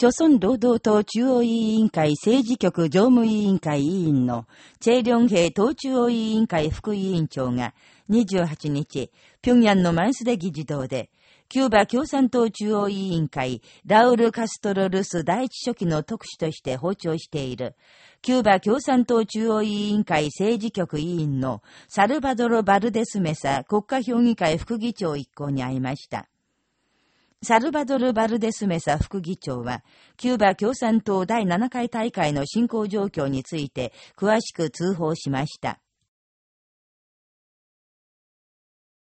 朝鮮労働党中央委員会政治局常務委員会委員のチェ・リョンヘ党中央委員会副委員長が28日、平壌のマンスデ議事堂で、キューバ共産党中央委員会ラウル・カストロ・ルス第一書記の特使として訪朝している、キューバ共産党中央委員会政治局委員のサルバドロ・バルデスメサ国家評議会副議長一行に会いました。サルバドル・バルデスメサ副議長は、キューバ共産党第7回大会の進行状況について詳しく通報しました。